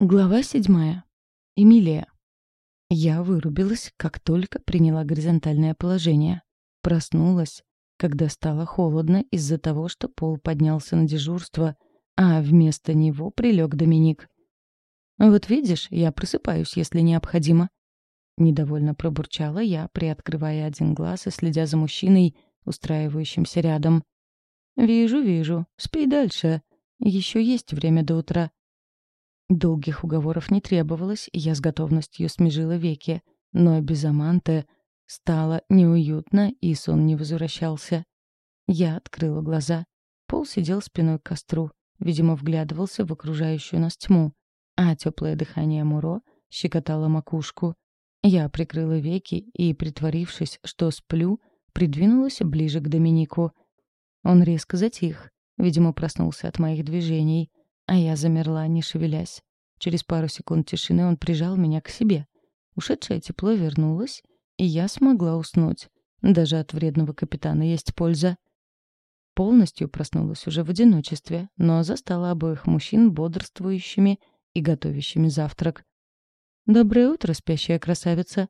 Глава седьмая. Эмилия. Я вырубилась, как только приняла горизонтальное положение. Проснулась, когда стало холодно из-за того, что Пол поднялся на дежурство, а вместо него прилег Доминик. «Вот видишь, я просыпаюсь, если необходимо». Недовольно пробурчала я, приоткрывая один глаз и следя за мужчиной, устраивающимся рядом. «Вижу, вижу. Спи дальше. Еще есть время до утра». Долгих уговоров не требовалось, и я с готовностью смежила веки, но без Аманты стало неуютно, и сон не возвращался. Я открыла глаза. Пол сидел спиной к костру, видимо, вглядывался в окружающую нас тьму, а теплое дыхание Муро щекотало макушку. Я прикрыла веки и, притворившись, что сплю, придвинулась ближе к Доминику. Он резко затих, видимо, проснулся от моих движений — а я замерла, не шевелясь. Через пару секунд тишины он прижал меня к себе. Ушедшее тепло вернулось, и я смогла уснуть. Даже от вредного капитана есть польза. Полностью проснулась уже в одиночестве, но застала обоих мужчин бодрствующими и готовящими завтрак. «Доброе утро, спящая красавица!»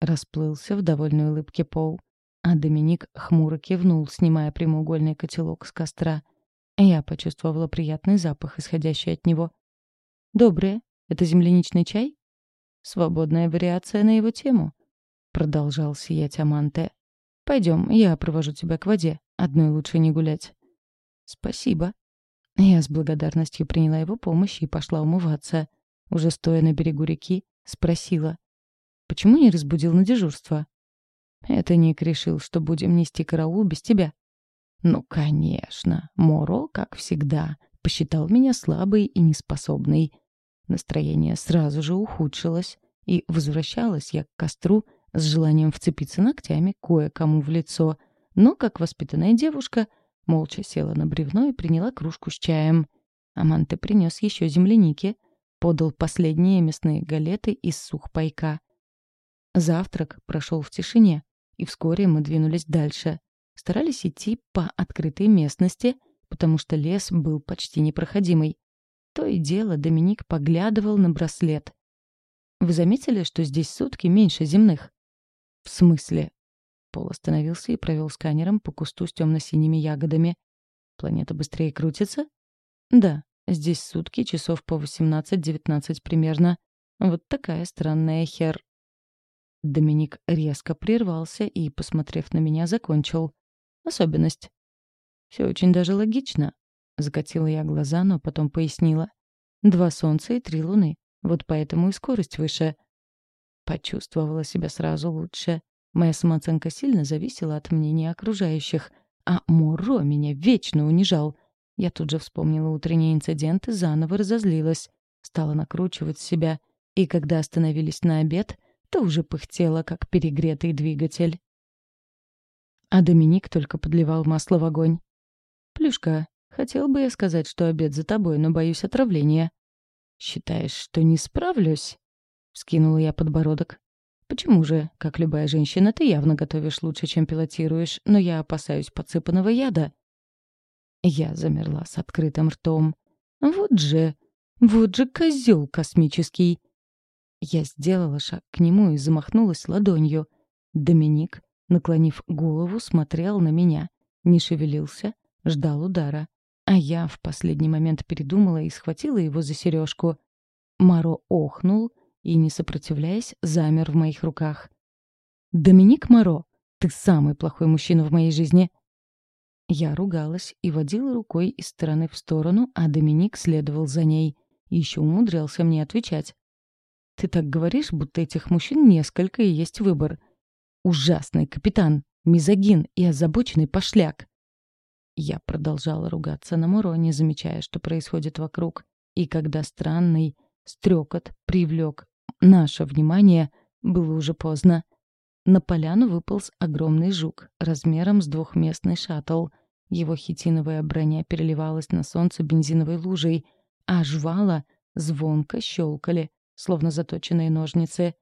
Расплылся в довольной улыбке Пол. А Доминик хмуро кивнул, снимая прямоугольный котелок с костра. Я почувствовала приятный запах, исходящий от него. «Доброе. Это земляничный чай?» «Свободная вариация на его тему», — продолжал сиять Аманте. «Пойдем, я провожу тебя к воде. Одной лучше не гулять». «Спасибо». Я с благодарностью приняла его помощь и пошла умываться. Уже стоя на берегу реки, спросила. «Почему не разбудил на дежурство?» «Это Ник решил, что будем нести караул без тебя». Ну, конечно, Моро, как всегда, посчитал меня слабой и неспособной. Настроение сразу же ухудшилось, и возвращалась я к костру с желанием вцепиться ногтями кое-кому в лицо, но, как воспитанная девушка, молча села на бревно и приняла кружку с чаем. Аманте принес еще земляники, подал последние мясные галеты из сухпайка. Завтрак прошел в тишине, и вскоре мы двинулись дальше — Старались идти по открытой местности, потому что лес был почти непроходимый. То и дело Доминик поглядывал на браслет. «Вы заметили, что здесь сутки меньше земных?» «В смысле?» Пол остановился и провел сканером по кусту с темно-синими ягодами. «Планета быстрее крутится?» «Да, здесь сутки часов по 18-19 примерно. Вот такая странная хер...» Доминик резко прервался и, посмотрев на меня, закончил. Особенность. Все очень даже логично. Закатила я глаза, но потом пояснила. Два солнца и три луны. Вот поэтому и скорость выше. Почувствовала себя сразу лучше. Моя самооценка сильно зависела от мнения окружающих, а Муро меня вечно унижал. Я тут же вспомнила утренний инцидент и заново разозлилась. Стала накручивать себя. И когда остановились на обед, то уже пыхтела, как перегретый двигатель. А Доминик только подливал масло в огонь. «Плюшка, хотел бы я сказать, что обед за тобой, но боюсь отравления». «Считаешь, что не справлюсь?» — вскинула я подбородок. «Почему же? Как любая женщина, ты явно готовишь лучше, чем пилотируешь, но я опасаюсь подсыпанного яда». Я замерла с открытым ртом. «Вот же! Вот же козел космический!» Я сделала шаг к нему и замахнулась ладонью. Доминик наклонив голову, смотрел на меня, не шевелился, ждал удара. А я в последний момент передумала и схватила его за сережку. Маро охнул и, не сопротивляясь, замер в моих руках. «Доминик Маро, ты самый плохой мужчина в моей жизни!» Я ругалась и водила рукой из стороны в сторону, а Доминик следовал за ней. И еще умудрялся мне отвечать. «Ты так говоришь, будто этих мужчин несколько и есть выбор. Ужасный капитан, мизогин и озабоченный пошляк. Я продолжала ругаться на Муро, не замечая, что происходит вокруг. И когда странный стрекот привлек наше внимание, было уже поздно. На поляну выполз огромный жук, размером с двухместный шаттл. Его хитиновая броня переливалась на солнце бензиновой лужей, а жвала звонко щелкали, словно заточенные ножницы.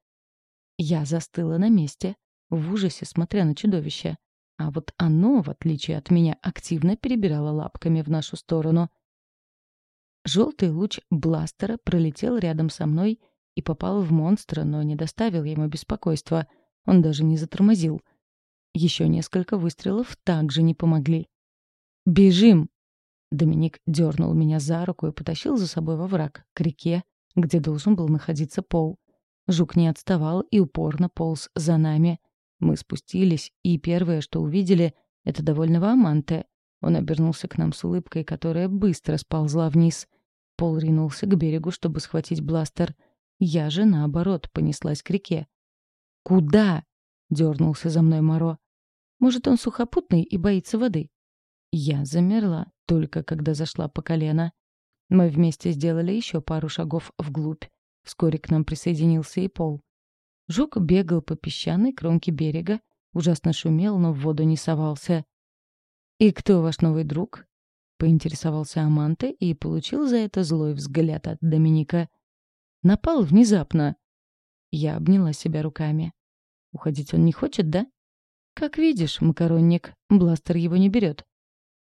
Я застыла на месте, в ужасе смотря на чудовище. А вот оно, в отличие от меня, активно перебирало лапками в нашу сторону. Желтый луч бластера пролетел рядом со мной и попал в монстра, но не доставил ему беспокойства. Он даже не затормозил. Еще несколько выстрелов также не помогли. «Бежим!» Доминик дернул меня за руку и потащил за собой во враг, к реке, где должен был находиться пол. Жук не отставал и упорно полз за нами. Мы спустились, и первое, что увидели, — это довольного Аманте. Он обернулся к нам с улыбкой, которая быстро сползла вниз. Пол ринулся к берегу, чтобы схватить бластер. Я же, наоборот, понеслась к реке. «Куда?» — дернулся за мной Моро. «Может, он сухопутный и боится воды?» Я замерла, только когда зашла по колено. Мы вместе сделали еще пару шагов вглубь. Вскоре к нам присоединился и Пол. Жук бегал по песчаной кромке берега, ужасно шумел, но в воду не совался. «И кто ваш новый друг?» — поинтересовался Аманте и получил за это злой взгляд от Доминика. «Напал внезапно». Я обняла себя руками. «Уходить он не хочет, да?» «Как видишь, макаронник, бластер его не берет.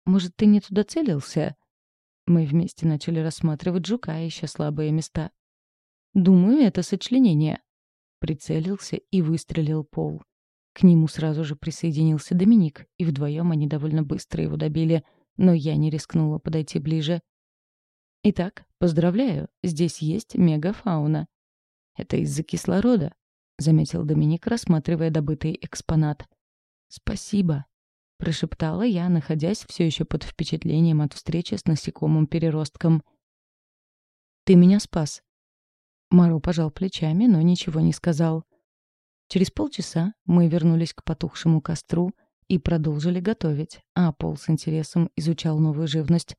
Может, ты не туда целился?» Мы вместе начали рассматривать жука, ища слабые места. «Думаю, это сочленение». Прицелился и выстрелил пол. К нему сразу же присоединился Доминик, и вдвоем они довольно быстро его добили, но я не рискнула подойти ближе. «Итак, поздравляю, здесь есть мегафауна». «Это из-за кислорода», — заметил Доминик, рассматривая добытый экспонат. «Спасибо», — прошептала я, находясь все еще под впечатлением от встречи с насекомым-переростком. «Ты меня спас». Маро пожал плечами, но ничего не сказал. Через полчаса мы вернулись к потухшему костру и продолжили готовить, а Пол с интересом изучал новую живность.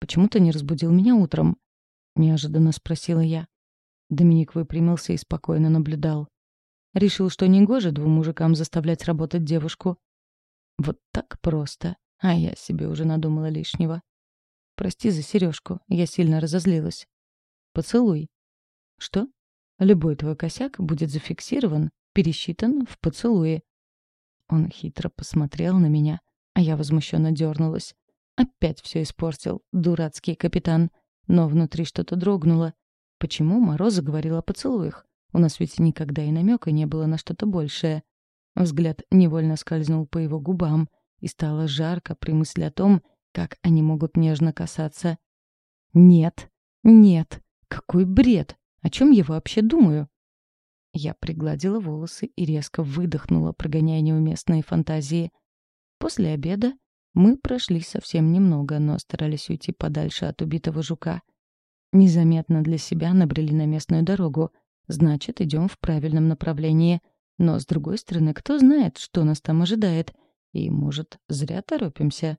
«Почему ты не разбудил меня утром?» — неожиданно спросила я. Доминик выпрямился и спокойно наблюдал. Решил, что негоже двум мужикам заставлять работать девушку. Вот так просто. А я себе уже надумала лишнего. Прости за сережку, я сильно разозлилась. Поцелуй. Что? Любой твой косяк будет зафиксирован, пересчитан в поцелуе. Он хитро посмотрел на меня, а я возмущенно дернулась. Опять все испортил, дурацкий капитан. Но внутри что-то дрогнуло. Почему Мороза говорила о поцелуях? У нас ведь никогда и намека не было на что-то большее. Взгляд невольно скользнул по его губам, и стало жарко при мысли о том, как они могут нежно касаться. «Нет, нет, какой бред! О чем я вообще думаю?» Я пригладила волосы и резко выдохнула, прогоняя неуместные фантазии. После обеда мы прошли совсем немного, но старались уйти подальше от убитого жука. Незаметно для себя набрели на местную дорогу. Значит, идем в правильном направлении — но, с другой стороны, кто знает, что нас там ожидает. И, может, зря торопимся.